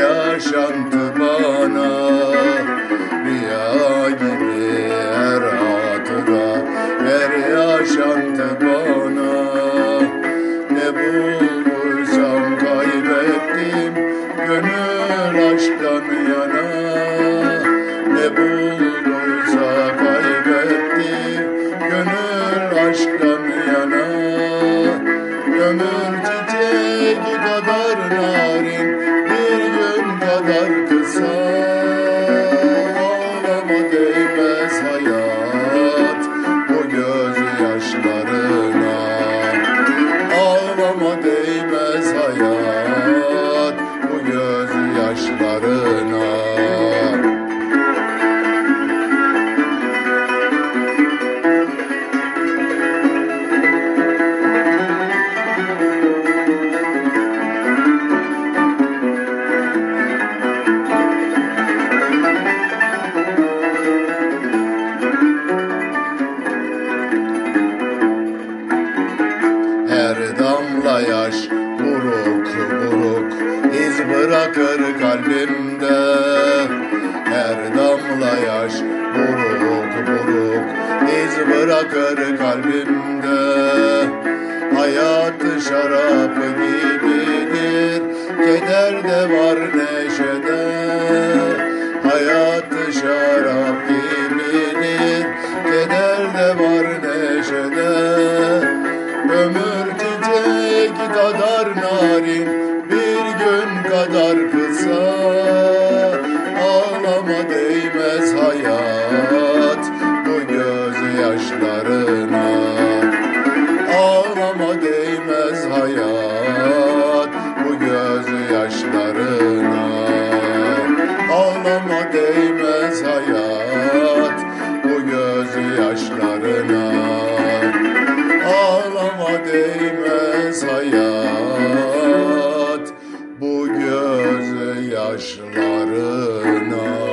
yaşantı bana. Rüya gibi her hatıra Her yaşantı bana. Ne bulduysam kaybettim Gönül aşktan yana. Ne bulduysa kaybetti Gönül aşktan yana. Ömür çiçeği kadar narin değmez bırakır kalbimde. Her damla yaş buruk buruk iz bırakır kalbimde. Hayat şarap gibidir Keder de var neşede. Hayat şarap gibidir Keder de var neşede. Ömür çiçek kadar narin kadar kısa Ağlama değmez hayat Bu gözyaşlarına. Ağlama değmez hayat Bu gözyaşlarına. Ağlama değmez hayat Bu gözyaşlarına. Ağlama değmez hayat taşlarına